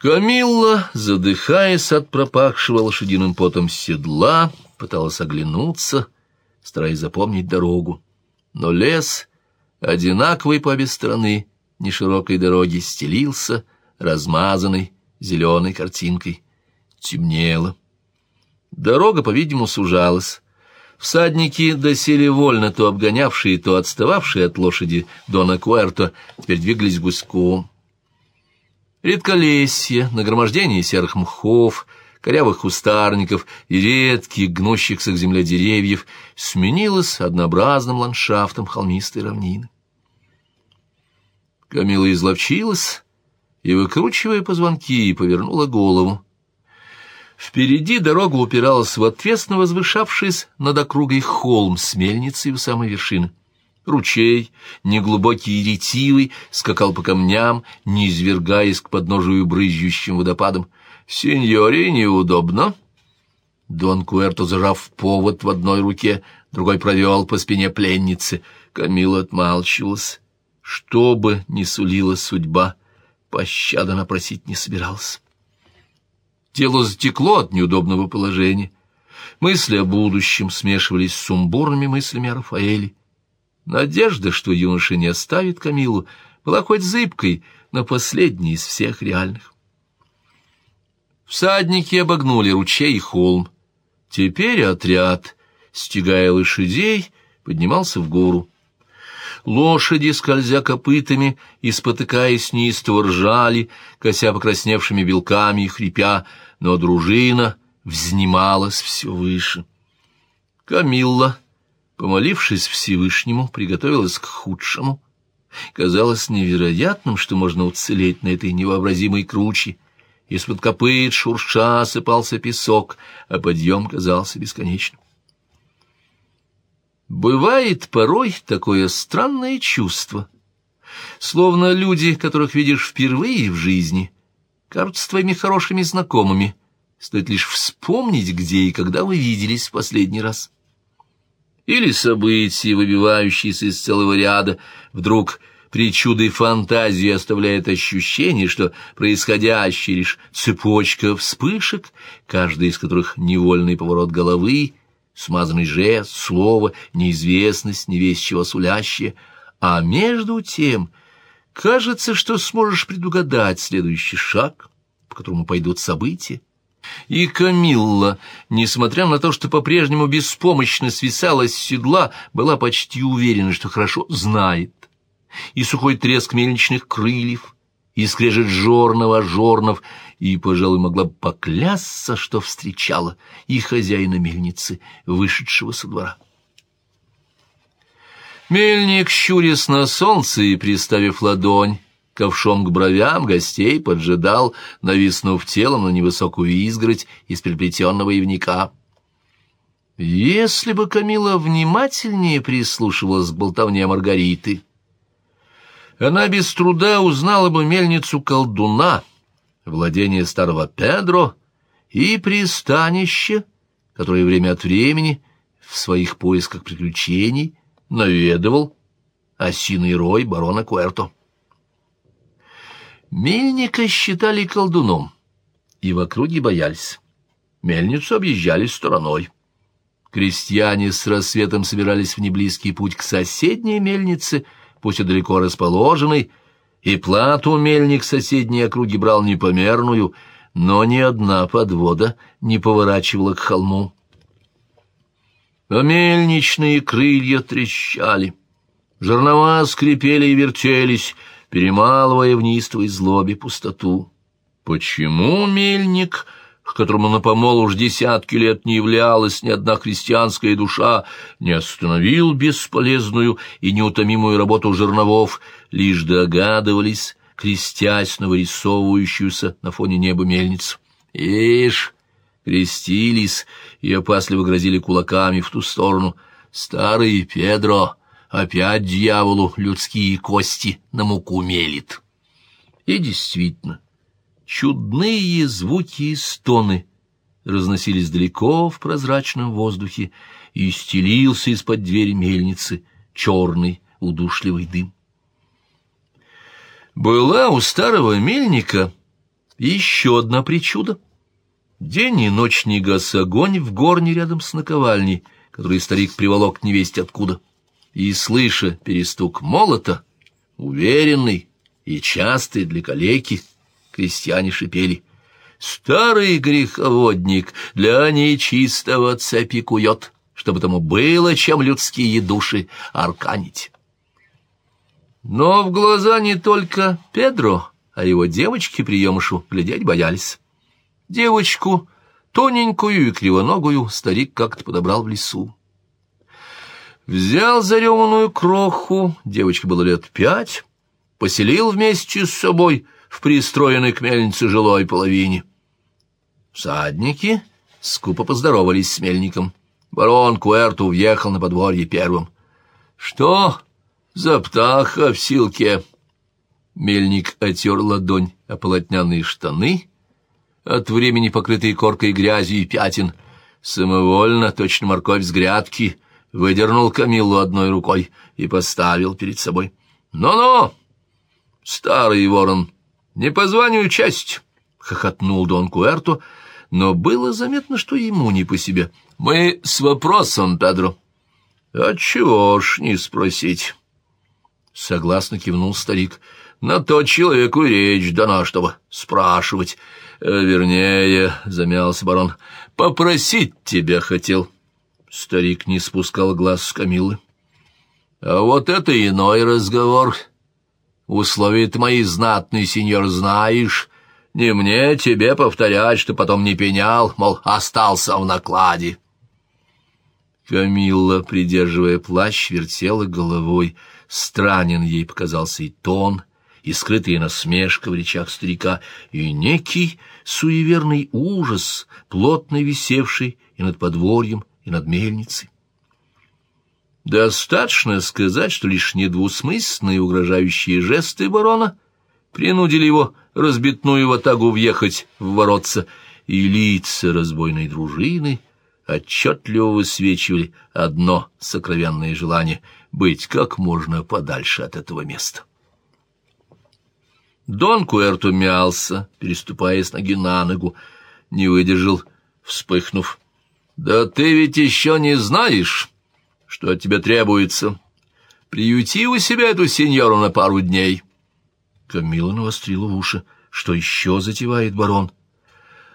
Камилла, задыхаясь от пропахшего лошадиным потом седла, пыталась оглянуться, стараясь запомнить дорогу. Но лес, одинаковый по обе стороны неширокой дороги, стелился, размазанный зеленой картинкой. Темнело. Дорога, по-видимому, сужалась. Всадники доселе вольно, то обгонявшие, то отстававшие от лошади Дона Куэрто, теперь двигались гуськом. Редколесье, нагромождение серых мхов, корявых кустарников и редких, гнущихся к земле деревьев сменилось однообразным ландшафтом холмистой равнины. Камила изловчилась и, выкручивая позвонки, повернула голову. Впереди дорога упиралась в отвесно возвышавшись над округой холм с мельницей у самой вершины. Ручей, неглубокий и ретивый, скакал по камням, не извергаясь к подножию брызжущим водопадом. «Сеньоре, неудобно!» Дон Куэрто, зажав повод в одной руке, другой провел по спине пленницы. Камила отмалчивалась. Что бы ни сулила судьба, пощады она просить не собиралась. Тело затекло от неудобного положения. Мысли о будущем смешивались с сумбурными мыслями о Рафаэле. Надежда, что юноша не оставит Камилу, была хоть зыбкой, но последней из всех реальных. Всадники обогнули ручей и холм. Теперь отряд, стягая лошадей, поднимался в гору. Лошади, скользя копытами и спотыкаясь неистово ржали, кося покрасневшими белками и хрипя, но дружина взнималась все выше. Камилла Помолившись Всевышнему, приготовилась к худшему. Казалось невероятным, что можно уцелеть на этой невообразимой круче. Из-под копыт шурша осыпался песок, а подъем казался бесконечным. Бывает порой такое странное чувство, словно люди, которых видишь впервые в жизни, кажутся твоими хорошими знакомыми, стоит лишь вспомнить, где и когда вы виделись в последний раз или события, выбивающиеся из целого ряда, вдруг причудой фантазии оставляет ощущение, что происходящее лишь цепочка вспышек, каждая из которых невольный поворот головы, смазанный жест, слово, неизвестность, не весь чего сулящее, а между тем кажется, что сможешь предугадать следующий шаг, по которому пойдут события, и Камилла, несмотря на то, что по-прежнему беспомощно свисала с седла, была почти уверена, что хорошо знает. И сухой треск мельничных крыльев, и скрежет жорного жорнов, и, пожалуй, могла бы поклясться, что встречала и хозяина мельницы, вышедшего со двора. Мельник, щурясь на солнце и приставив ладонь, ковшом к бровям гостей поджидал, нависнув телом на невысокую изгородь из переплетенного ивника. Если бы Камила внимательнее прислушивалась к болтовне Маргариты, она без труда узнала бы мельницу колдуна, владение старого Педро и пристанище, которое время от времени в своих поисках приключений наведывал осиный рой барона Куэрто. Мельника считали колдуном, и в округе боялись. Мельницу объезжали стороной. Крестьяне с рассветом собирались в неблизкий путь к соседней мельнице, пусть и далеко расположенной, и плату мельник соседней округи брал непомерную, но ни одна подвода не поворачивала к холму. А мельничные крылья трещали, жернова скрипели и вертелись, перемалывая в неистовой злобе пустоту. Почему мельник, к которому на помол уж десятки лет не являлась ни одна христианская душа, не остановил бесполезную и неутомимую работу жерновов, лишь догадывались, крестясь на вырисовывающуюся на фоне неба мельницу. Ишь, крестились и опасливо грозили кулаками в ту сторону. Старый Педро опять дьяволу людские кости на муку мелит. И действительно, чудные звуки и стоны разносились далеко в прозрачном воздухе, и стелился из-под двери мельницы черный удушливый дым. Была у старого мельника еще одна причуда. День и ночь не гас огонь в горне рядом с наковальней, который старик приволок невесть откуда. И, слыша перестук молота, уверенный и частый для калеки, крестьяне шипели. «Старый греховодник для нечистого цепи кует, чтобы тому было, чем людские души арканить». Но в глаза не только Педро, а его девочки-приемышу глядеть боялись. Девочку, тоненькую и кривоногую, старик как-то подобрал в лесу. Взял зареванную кроху, девочке было лет пять, поселил вместе с собой в пристроенной к мельнице жилой половине. Всадники скупо поздоровались с мельником. Барон Куэрту въехал на подворье первым. «Что за птаха в силке?» Мельник отер ладонь о полотняные штаны, от времени покрытые коркой грязью и пятен. Самовольно, точно морковь с грядки, выдернул Камиллу одной рукой и поставил перед собой. «Ну-ну, старый ворон, не по званию честь!» — хохотнул Дон Куэрто, но было заметно, что ему не по себе. «Мы с вопросом, Педро». «Отчего ж не спросить?» Согласно кивнул старик. На то человеку речь дана, чтобы спрашивать. Э, вернее, замялся барон, попросить тебя хотел. Старик не спускал глаз с Камилы. А вот это иной разговор. Условия ты мои знатный, сеньор, знаешь. Не мне тебе повторять, что потом не пенял, мол, остался в накладе. Камилла, придерживая плащ, вертела головой. Странен ей показался и тон, и скрытая насмешка в речах старика, и некий суеверный ужас, плотно висевший и над подворьем, и над мельницей. Достаточно сказать, что лишь недвусмысленные угрожающие жесты барона принудили его разбитную ватагу въехать в воротца, и лица разбойной дружины отчетливо высвечивали одно сокровенное желание — быть как можно подальше от этого места. Дон Куэрто мялся, переступая с ноги на ногу, не выдержал, вспыхнув. «Да ты ведь еще не знаешь, что от тебя требуется. Приюти у себя эту сеньору на пару дней». Камила навострила уши. «Что еще затевает барон?»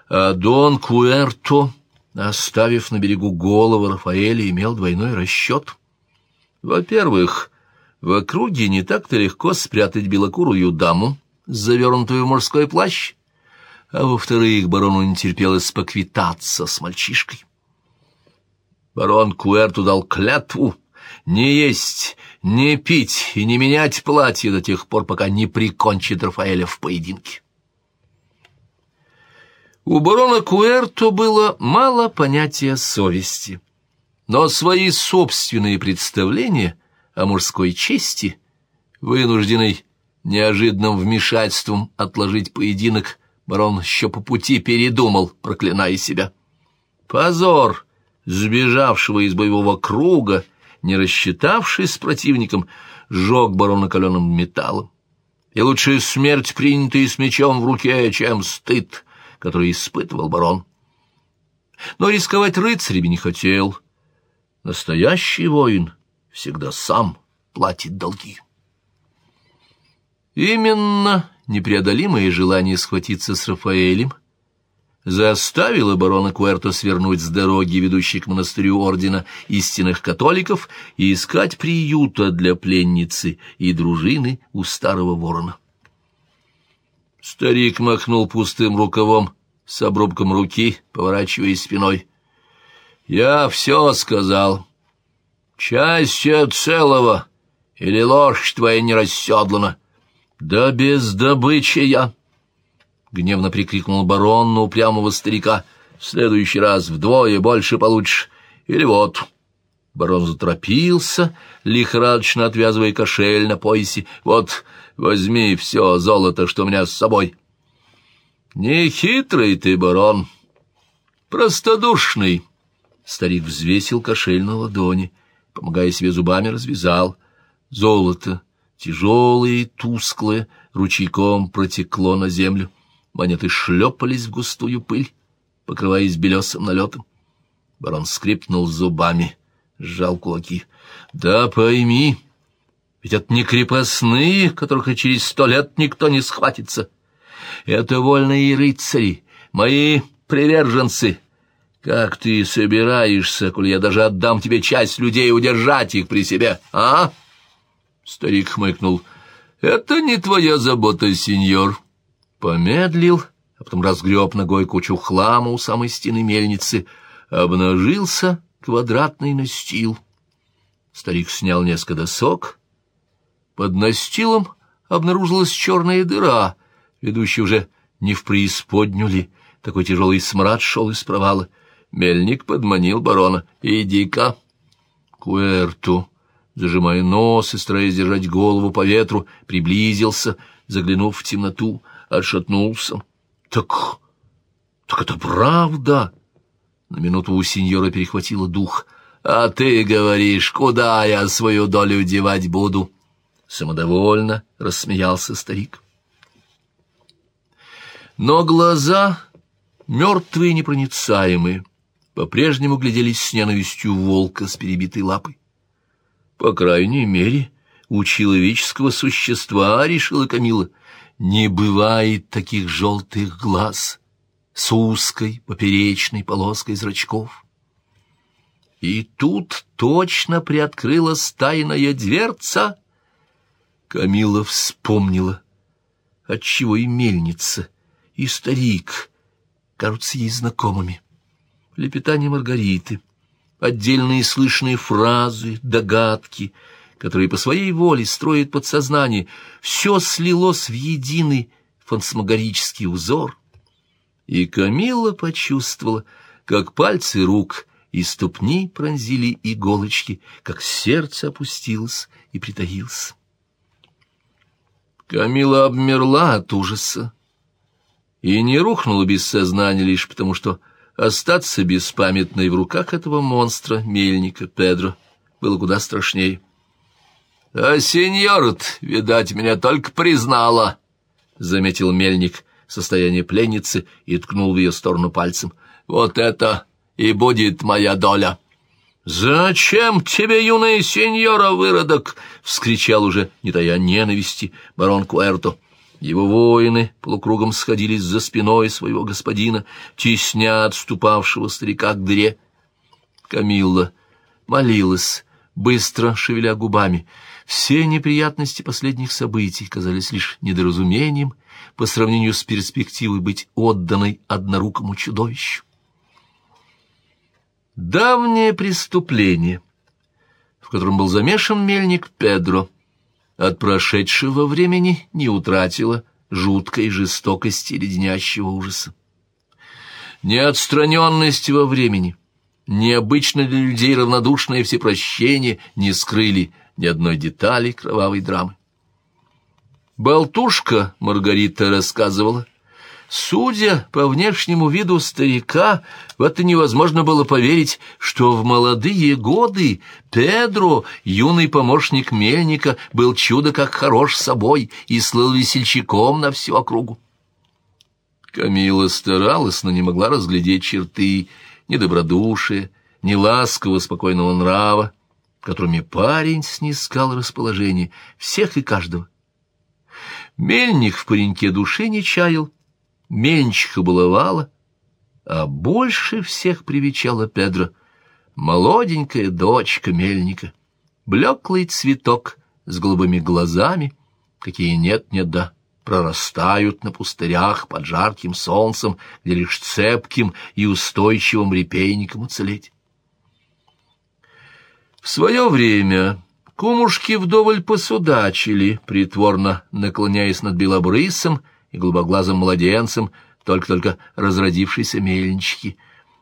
А Дон Куэрто, оставив на берегу голову Рафаэля, имел двойной расчет. Во-первых, в округе не так-то легко спрятать белокурую даму, завернутую в морской плащ, а во-вторых, барону не терпелось поквитаться с мальчишкой. Барон Куэрту дал клятву не есть, не пить и не менять платье до тех пор, пока не прикончит Рафаэля в поединке. У барона Куэрто было мало понятия совести, но свои собственные представления о мужской чести, вынужденной неожиданным вмешательством отложить поединок, барон еще по пути передумал, проклиная себя. Позор сбежавшего из боевого круга, не рассчитавшись с противником, сжег барона каленым металлом. И лучше смерть, принятая с мечом в руке, чем стыд, который испытывал барон. Но рисковать рыцарями не хотел. Настоящий воин всегда сам платит долги. Именно непреодолимое желание схватиться с Рафаэлем заставило барона Куэрто свернуть с дороги, ведущей к монастырю ордена истинных католиков, и искать приюта для пленницы и дружины у старого ворона. Старик махнул пустым рукавом с обрубком руки, поворачиваясь спиной. «Я все сказал. Часть целого, или ложь твоя не расседлана». «Да без добычи я!» — гневно прикрикнул барон на упрямого старика. «В следующий раз вдвое больше получишь. Или вот...» Барон заторопился, лихорадочно отвязывая кошель на поясе. «Вот, возьми все золото, что у меня с собой». «Не хитрый ты, барон, простодушный». Старик взвесил кошель на ладони, помогая себе зубами, развязал. «Золото» тяжелое и тусклое, ручейком протекло на землю. Монеты шлепались в густую пыль, покрываясь белесым налетом. Барон скрипнул зубами, сжал кулаки. «Да пойми, ведь это не крепостные, которых и через сто лет никто не схватится. Это вольные рыцари, мои приверженцы. Как ты собираешься, коли я даже отдам тебе часть людей, удержать их при себе, а?» Старик хмыкнул. «Это не твоя забота, сеньор». Помедлил, а потом разгреб ногой кучу хлама у самой стены мельницы. Обнажился квадратный настил. Старик снял несколько досок. Под настилом обнаружилась черная дыра, ведущая уже не в преисподню ли. Такой тяжелый смрад шел из провала. Мельник подманил барона. «Иди-ка!» «Куэрту!» зажимая нос и стараясь держать голову по ветру, приблизился, заглянув в темноту, отшатнулся. «Так... так это правда!» На минуту у сеньора перехватило дух. «А ты говоришь, куда я свою долю девать буду?» Самодовольно рассмеялся старик. Но глаза, мертвые непроницаемые, по-прежнему гляделись с ненавистью волка с перебитой лапой. По крайней мере, у человеческого существа, решила Камила, не бывает таких желтых глаз с узкой поперечной полоской зрачков. И тут точно приоткрылась тайная дверца. Камила вспомнила, отчего и мельница, и старик кажутся ей знакомыми. Лепетание Маргариты — отдельные слышные фразы, догадки, которые по своей воле строит подсознание, все слилось в единый фантасмагорический узор. И Камила почувствовала, как пальцы рук и ступни пронзили иголочки, как сердце опустилось и притаилось. Камила обмерла от ужаса и не рухнула без сознания лишь потому, что Остаться беспамятной в руках этого монстра, мельника Педро, было куда страшнее. — А сеньор видать, меня только признала, — заметил мельник состояние пленницы и ткнул в ее сторону пальцем. — Вот это и будет моя доля. — «Зачем тебе, юная сеньора, выродок?» — вскричал уже, не тая ненависти, барон Куэрто. Его воины полукругом сходились за спиной своего господина, тесня отступавшего старика к дыре. Камилла молилась, быстро шевеля губами. Все неприятности последних событий казались лишь недоразумением по сравнению с перспективой быть отданной однорукому чудовищу. Давнее преступление, в котором был замешан мельник Педро — от прошедшего времени не утратила жуткой жестокости леденящего ужаса. Неотстраненность во времени, необычно для людей равнодушное всепрощение не скрыли ни одной детали кровавой драмы. Болтушка Маргарита рассказывала, Судя по внешнему виду старика, в это невозможно было поверить, что в молодые годы Педро, юный помощник мельника, был чудо как хорош собой и слыл весельчаком на всю округу. Камила старалась, но не могла разглядеть черты ни добродушия, ни ласкового спокойного нрава, которыми парень снискал расположение всех и каждого. Мельник в пареньке души не чаял, меньчиха баловала, а больше всех привечала Педро молоденькая дочка мельника, блеклый цветок с голубыми глазами, какие нет-нет да прорастают на пустырях под жарким солнцем, где лишь цепким и устойчивым репейником уцелеть. В свое время кумушки вдоволь посудачили, притворно наклоняясь над белобрысом, и голубоглазым младенцем, только-только разродившейся мельнички.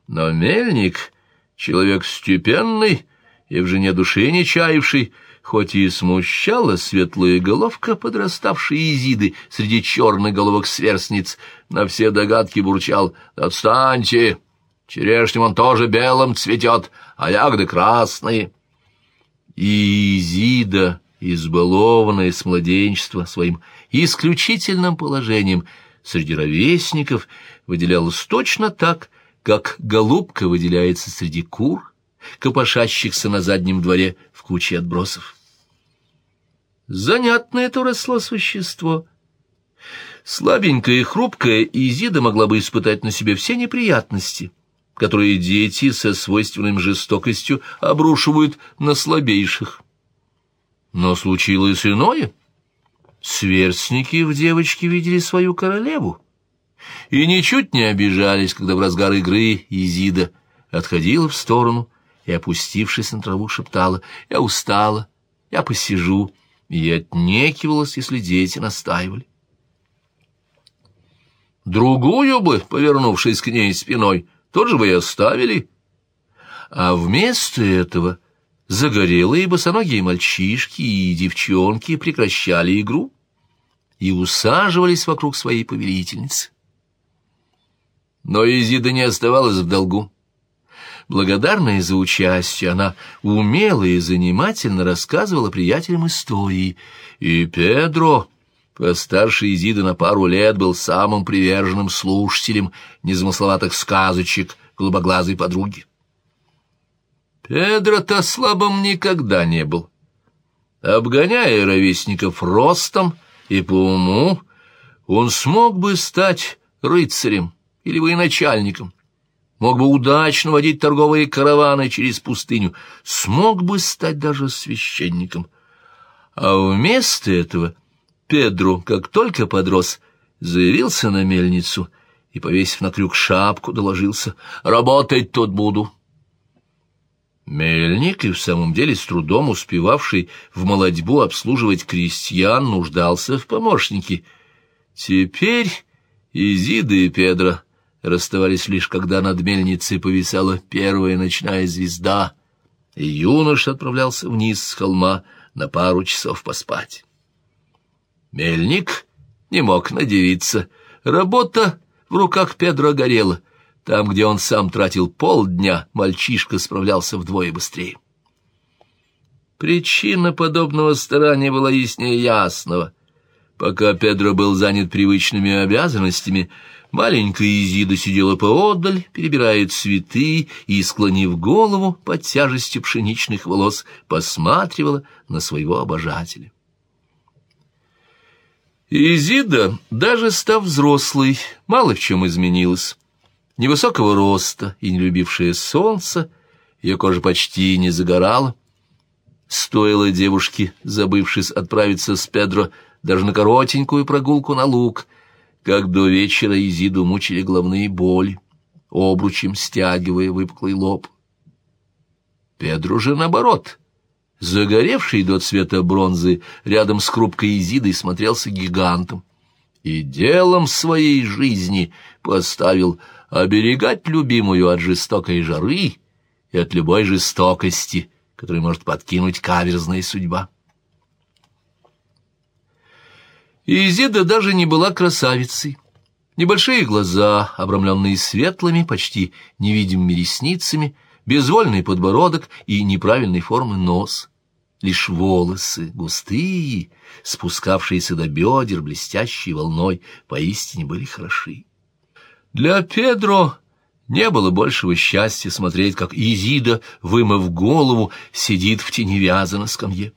Но мельник, человек степенный и в жене души не чаявший, хоть и смущала светлая головка подраставшей Изиды среди черных головок сверстниц, на все догадки бурчал «Отстаньте! Черешнем он тоже белым цветет, а ягоды красные». И Изида, избалованная с младенчества своим исключительным положением, среди ровесников выделялась точно так, как голубка выделяется среди кур, копошащихся на заднем дворе в куче отбросов. Занятное это росло существо. Слабенькая и хрупкая Изида могла бы испытать на себе все неприятности, которые дети со свойственной жестокостью обрушивают на слабейших. Но случилось иное. Сверстники в девочке видели свою королеву и ничуть не обижались, когда в разгар игры Изида отходила в сторону и, опустившись на траву, шептала «Я устала, я посижу», и отнекивалась, если дети настаивали. Другую бы, повернувшись к ней спиной, тоже бы и оставили. А вместо этого загорелые босоногие мальчишки и девчонки прекращали игру и усаживались вокруг своей повелительницы. Но Изида не оставалась в долгу. Благодарная за участие, она умело и занимательно рассказывала приятелям истории, и Педро, постарше Изиды на пару лет, был самым приверженным слушателем незамысловатых сказочек голубоглазой подруги. Педро-то слабым никогда не был. Обгоняя ровесников ростом и по уму, он смог бы стать рыцарем или военачальником, мог бы удачно водить торговые караваны через пустыню, смог бы стать даже священником. А вместо этого Педро, как только подрос, заявился на мельницу и, повесив на крюк шапку, доложился «Работать тут буду». Мельник, и в самом деле с трудом успевавший в молодьбу обслуживать крестьян, нуждался в помощнике. Теперь Изида и Педро расставались лишь когда над мельницей повисала первая ночная звезда, и юноша отправлялся вниз с холма на пару часов поспать. Мельник не мог надевиться. Работа в руках Педро горела — там, где он сам тратил полдня, мальчишка справлялся вдвое быстрее. Причина подобного старания была яснее ясного. Пока Педро был занят привычными обязанностями, маленькая Изида сидела поодаль, перебирая цветы и, склонив голову под тяжестью пшеничных волос, посматривала на своего обожателя. Изида, даже став взрослой, мало в чем изменилась невысокого роста и не любившая солнца, ее кожа почти не загорала. Стоило девушке, забывшись отправиться с Педро даже на коротенькую прогулку на луг, как до вечера Изиду мучили головные боли, обручем стягивая выпуклый лоб. Педро же наоборот, загоревший до цвета бронзы, рядом с хрупкой Изидой смотрелся гигантом и делом своей жизни поставил оберегать любимую от жестокой жары и от любой жестокости, которую может подкинуть каверзная судьба. Изида даже не была красавицей. Небольшие глаза, обрамленные светлыми, почти невидимыми ресницами, безвольный подбородок и неправильной формы нос. Лишь волосы, густые, спускавшиеся до бедер, блестящей волной, поистине были хороши. Для Педро не было большего счастья смотреть, как Изида, вымыв голову, сидит в тени вяза на скамье.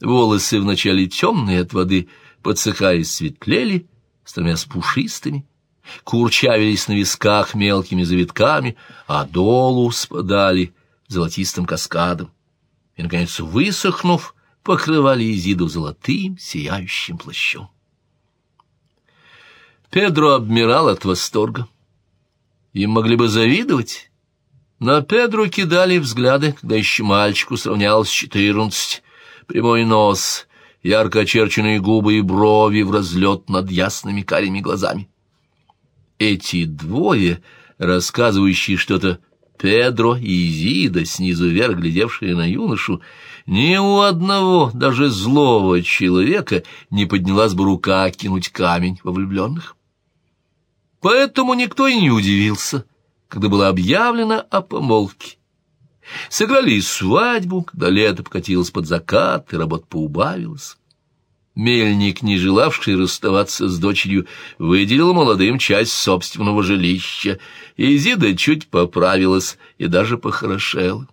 Волосы вначале темные от воды, подсыхая, светлели, становясь пушистыми, курчавились на висках мелкими завитками, а долу спадали золотистым каскадом. И, наконец, высохнув, покрывали Изиду золотым сияющим плащом. Педро обмирал от восторга. Им могли бы завидовать. На Педро кидали взгляды, когда еще мальчику сравнялось четырнадцать. Прямой нос, ярко очерченные губы и брови в разлет над ясными карими глазами. Эти двое, рассказывающие что-то Педро и Изида, снизу вверх глядевшие на юношу, ни у одного, даже злого человека, не поднялась бы рука кинуть камень во влюбленных. Поэтому никто и не удивился, когда было объявлено о помолвке. Сыграли и свадьбу, когда лето покатилось под закат, и работа поубавилась. Мельник, не желавший расставаться с дочерью, выделил молодым часть собственного жилища, и Зида чуть поправилась и даже похорошела.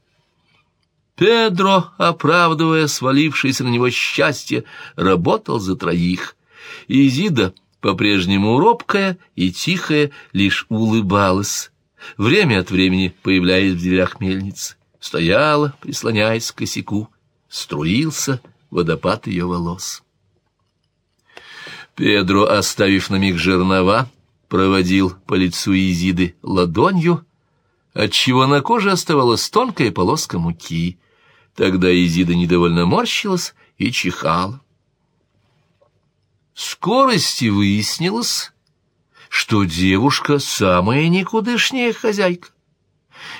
Педро, оправдывая свалившееся на него счастье, работал за троих. И Зида, по-прежнему робкая и тихая, лишь улыбалась, время от времени появляясь в дверях мельницы. Стояла, прислоняясь к косяку, струился водопад ее волос. Педро, оставив на миг жернова, проводил по лицу Изиды ладонью, отчего на коже оставалась тонкая полоска муки. Тогда Изида недовольно морщилась и чихала. Скорости выяснилось, что девушка самая никудышняя хозяйка.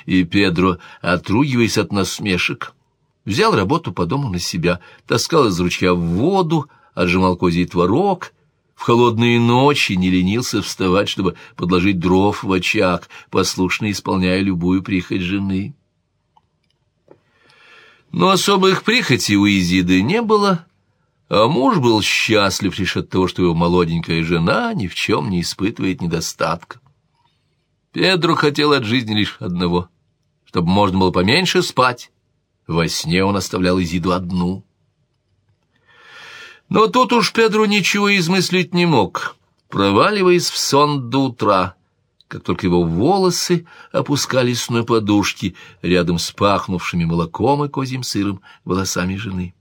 И Педро, отругиваясь от насмешек, взял работу по дому на себя, таскал из ручья в воду, отжимал козий творог, в холодные ночи не ленился вставать, чтобы подложить дров в очаг, послушно исполняя любую прихоть жены. Но особых прихотей у Изиды не было, а муж был счастлив лишь от того, что его молоденькая жена ни в чем не испытывает недостатка. Педро хотел от жизни лишь одного, чтобы можно было поменьше спать. Во сне он оставлял Изиду одну. Но тут уж Педро ничего измыслить не мог, проваливаясь в сон до утра, как только его волосы опускались на подушки рядом с пахнувшими молоком и козьим сыром волосами жены.